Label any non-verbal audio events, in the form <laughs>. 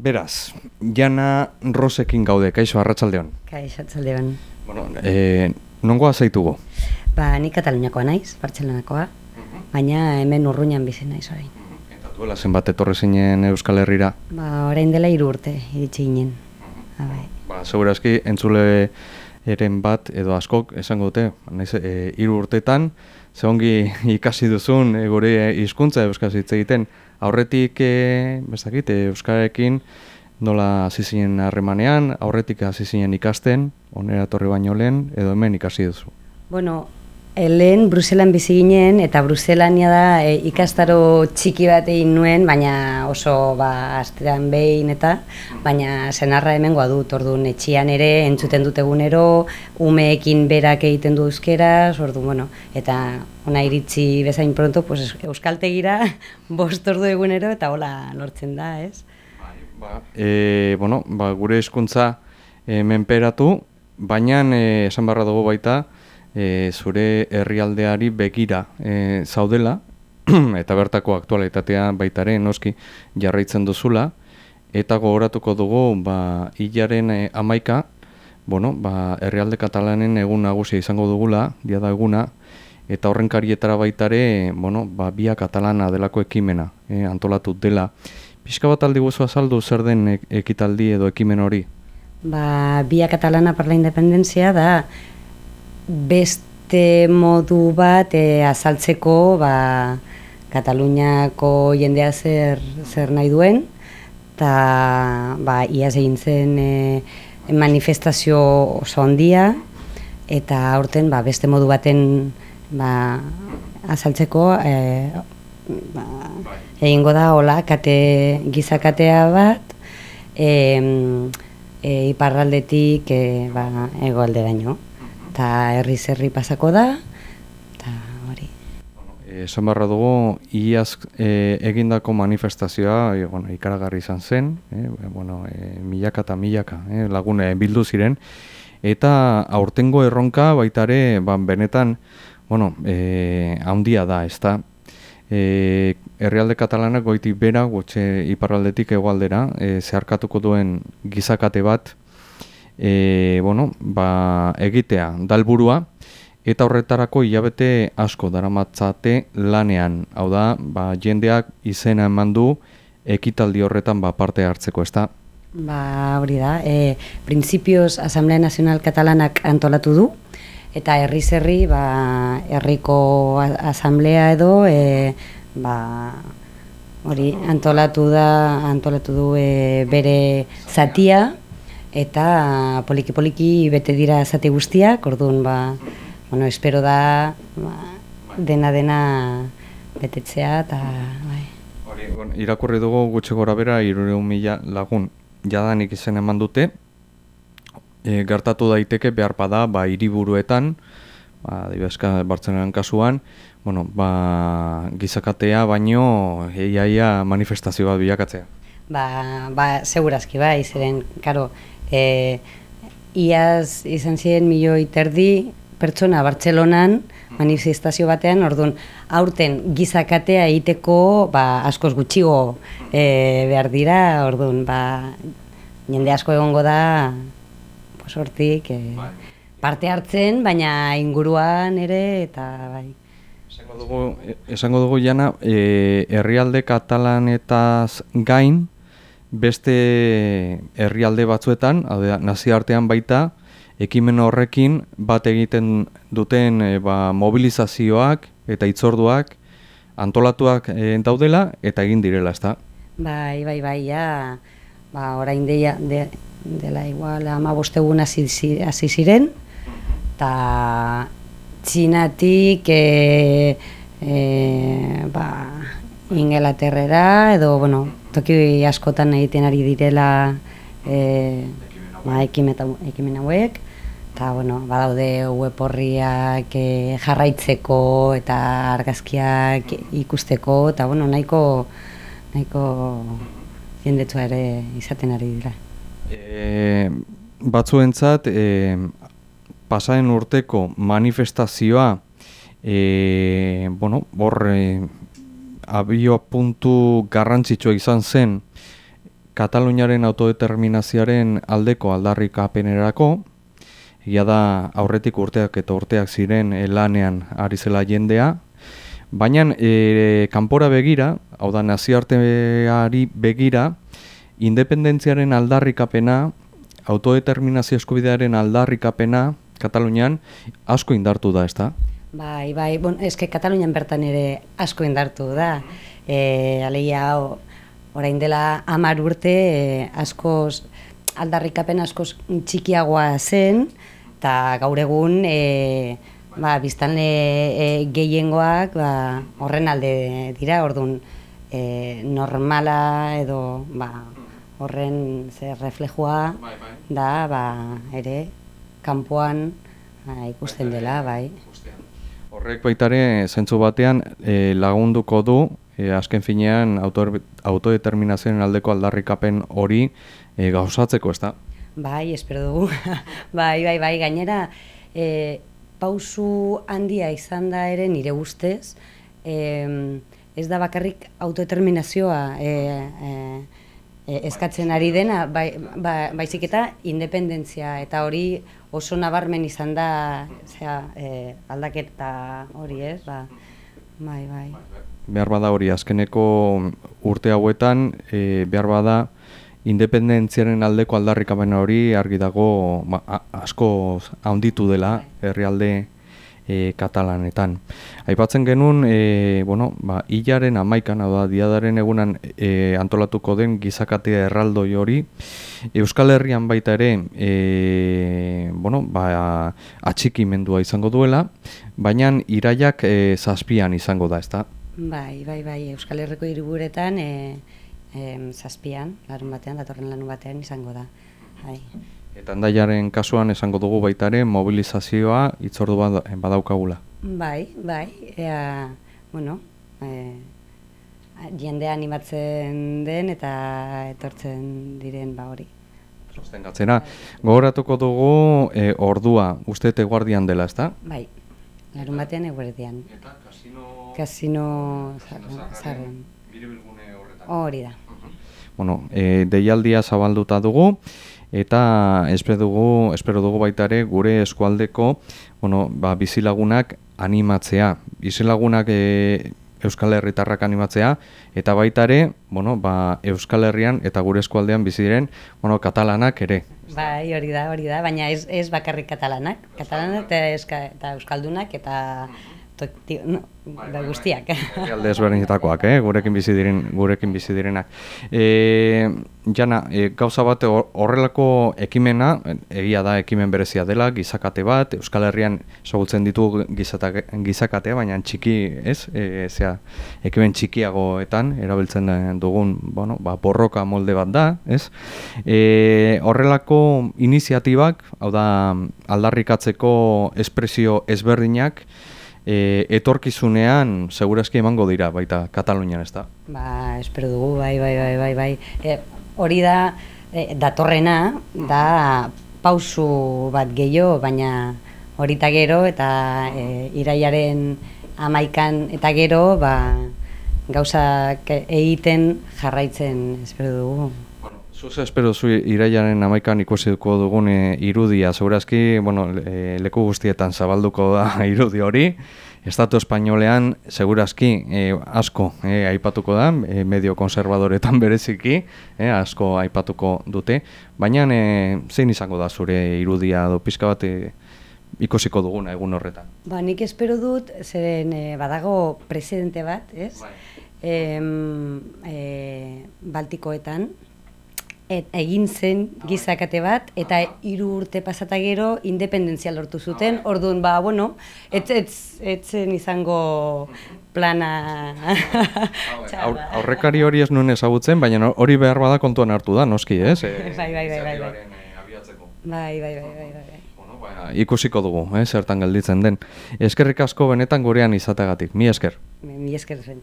Beraz, Jana Rosekin gaude, kaixo arratsaldeon. Kaixo arratsaldeon. Bueno, eh, nongo azaitugo? Ba, ni Kataluniakoa naiz, Bartzelonakoa, baina hemen urruñan bizi naiz orain. Eta duela zenbat etorri zinen Euskal Herrira? Ba, orain dela hiru urte iritsi ginen. Ba, bai. Ba, segurazki entzule eren bat edo askok esango dute, naiz eh, hiru urtetan ze ongi <laughs> ikasi duzun e, gure hizkuntza euskaz hitz egiten. Aurretik e, bestakit euskarekin nola hasi zinen harremanean, aurretik hasi zinen ikasten, onera torri baino lehen edo hemen ikasi duzu. Bueno, Lehen Bruselan bizi ginen eta Bruselania da e, ikastaro txiki bat egin nuen, baina oso ba astean behin eta baina senarra hemengoa dut. Orduan etxian ere entzuten dut egunero, umeekin berak egiten du euskeraz, ordu bueno, eta ona iritsi bezain pronto, pues euskaltegira <laughs> bost ordu egunero eta hola lortzen da, ez? Bai, ba, e, bueno, ba, gure hizkuntza e, menperatu, baina e, esan barra dugu baita, e, zure herrialdeari begira e, zaudela, <clears throat> eta bertako aktualitatea baitare noski jarraitzen duzula, eta gogoratuko dugu ba, hilaren e, amaika, bueno, ba, herrialde katalanen egun nagusia izango dugula, dia eguna, eta horren karietara baitare, bueno, ba, bia katalana delako ekimena, e, antolatu dela. Pixka bat aldi guzu azaldu zer den ekitaldi edo ekimen hori? Ba, bia katalana per la independentzia da, beste modu bat e, azaltzeko ba, Kataluniako jendea zer, zer nahi duen eta ba, iaz egin zen e, manifestazio oso ondia eta aurten ba, beste modu baten ba, azaltzeko e, ba, egingo da hola kate, gizakatea bat e, e, iparraldetik e, ba, egoalde baino eta herri zerri pasako da, eta hori. Esan barra dugu, iaz e, egindako manifestazioa e, bueno, ikaragarri izan zen, e, bueno, e, milaka eta milaka e, lagune bildu ziren, eta aurtengo erronka baitare ba, benetan, bueno, e, handia da, ez da, e, herrialde katalanak goitik bera, gotxe iparraldetik egualdera, e, zeharkatuko duen gizakate bat, e, bueno, ba, egitea dalburua eta horretarako hilabete asko daramatzate lanean. Hau da, ba, jendeak izena eman du ekitaldi horretan ba, parte hartzeko, ez da? Ba, hori da. E, Principios Asamblea Nacional Katalanak antolatu du, eta herri zerri, ba, herriko asamblea edo, e, ba, hori, antolatu da, antolatu du e, bere zatia, eta poliki poliki bete dira zati guztiak, orduan ba, bueno, espero da ba, dena dena betetzea eta bai. Hori, bueno, irakurri dugu gutxi gora bera mila lagun jadanik izen eman dute, e, gertatu daiteke behar bada ba, iriburuetan, ba, dibezka Bartzenean kasuan, bueno, ba, gizakatea baino eiaia manifestazio bat bilakatzea. Ba, ba, segurazki bai, zeren, karo, e, iaz izan ziren milioi terdi pertsona Bartzelonan manifestazio batean, orduan, aurten gizakatea egiteko ba, askoz gutxigo e, behar dira, orduan, ba, jende asko egongo da, pues, hortik, e, parte hartzen, baina inguruan ere, eta bai. Esango dugu, esango dugu jana, e, herrialde katalanetaz gain, beste herrialde batzuetan, naziartean baita, ekimen horrekin bat egiten duten e, ba, mobilizazioak eta itzorduak antolatuak e, daudela eta egin direla, ezta? Bai, bai, bai, ja, ba, orain deia, de, dela igual ama bostegun hasi ziren, eta txinatik e, e, ba, ingelaterrera, edo, bueno, toki askotan egiten ari direla e, ba, ekimen hauek eta bueno, badaude web horriak e, jarraitzeko eta argazkiak ikusteko eta bueno, nahiko nahiko jendetsua ere izaten ari dira. E, batzuentzat e, pasaren urteko manifestazioa e, bueno, e, abio puntu garrantzitsua izan zen Kataluniaren autodeterminazioaren aldeko aldarrikapenerako, egia da aurretik urteak eta urteak ziren e, lanean ari zela jendea, baina e, kanpora begira, hau da nazioarteari begira, independentziaren aldarrikapena, autodeterminazio eskubidearen aldarrikapena, Katalunian asko indartu da, ezta? Bai, bai, bon, eske Katalunian bertan ere asko indartu da. E, aleia, orain dela amar urte, e, askoz, aldarrikapen askoz txikiagoa zen, eta gaur egun, e, ba, biztanle e, gehiengoak ba, horren alde dira, orduan, e, normala edo ba, horren ze reflejua bai, bai. da, ba, ere, kanpoan ba, ikusten dela, bai. Horrek baitare, zentzu batean, e, lagunduko du, e, azken finean, autodeterminazioen aldeko aldarrikapen hori e, gauzatzeko, ez da? Bai, espero dugu. <laughs> bai, bai, bai, gainera, e, pausu handia izan da ere nire ustez, e, ez da bakarrik autodeterminazioa e, e, eskatzen ari dena, bai, ba, baizik eta independentzia, eta hori oso nabarmen izan da zera, e, aldaketa hori ez, ba, bai, bai. Behar bada hori, azkeneko urte hauetan, e, behar bada, independentziaren aldeko aldarrikapen hori argi dago ba, asko handitu dela bai. herrialde e, katalanetan. Aipatzen genuen, e, bueno, ba, hilaren amaikan, hau da, diadaren egunan e, antolatuko den gizakatea erraldoi hori, Euskal Herrian baita ere, e, bueno, ba, atxikimendua izango duela, baina iraiak e, zazpian izango da, ezta? Bai, bai, bai, Euskal Herriko iriburetan e, e, zazpian, larun batean, datorren lanu batean izango da. Bai. Eta handaiaren kasuan esango dugu baitaren mobilizazioa itzordu badaukagula. Bai, bai, ea, bueno, e, jende animatzen den eta etortzen diren ba hori. Sosten gatzena. Gogoratuko dugu e, ordua, uste te guardian dela, ezta? Bai, larun batean eguerdian. Eta kasino... Kasino zarren. Hori da. Bueno, e, deialdia zabalduta dugu, eta espero dugu, espero dugu baita ere gure eskualdeko bueno, ba, bizilagunak animatzea. Bizilagunak e, Euskal Herritarrak animatzea eta baita ere, bueno, ba, Euskal Herrian eta gure eskualdean bizi diren, bueno, katalanak ere. Bai, hori da, hori da, baina ez, ez bakarrik katalanak, katalanak eta, eta euskaldunak eta no, bai, da bai, guztiak. Bai. <laughs> Alde ezberdinetakoak, eh? gurekin bizi diren, gurekin bizi direnak. E, jana, e, gauza bat horrelako ekimena, egia da ekimen berezia dela, gizakate bat, Euskal Herrian sogutzen ditu gizakatea, baina txiki, ez? E, zera, ekimen txikiagoetan erabiltzen dugun, bueno, ba, borroka molde bat da, ez? E, horrelako iniziatibak, hau da, aldarrikatzeko espresio ezberdinak, e, etorkizunean segurazki emango dira baita Katalunian, ez da? Ba, espero dugu, bai, bai, bai, bai, bai. E, hori da, e, datorrena, da pausu bat gehiago, baina hori eta gero, eta e, iraiaren amaikan eta gero, ba, gauzak egiten jarraitzen, espero dugu. Zuz espero zu iraiaren amaikan ikusiko dugun e, irudia, segurazki, bueno, e, leku guztietan zabalduko da <laughs> irudi hori. Estatu espainolean, segurazki, e, asko e, aipatuko da, e, medio konservadoretan <laughs> bereziki, e, asko aipatuko dute. Baina, e, zein izango da zure irudia do pizka bat e, ikusiko duguna egun horretan? Ba, nik espero dut, zeren e, badago presidente bat, ez? Bai. E, Baltikoetan, et, egin zen gizakate bat eta hiru urte pasata gero independentzia lortu zuten. Orduan ba bueno, ez ez zen izango plana. <laughs> Aurrekari hori ez nuen ezagutzen, baina hori behar bada kontuan hartu da, noski, ez? bai, bai, bai, bai, bai. Bai, bai, bai, bai, bai. Ba, ikusiko dugu, eh, zertan gelditzen den. Eskerrik asko benetan gurean izategatik. Mi esker. Mi esker zen.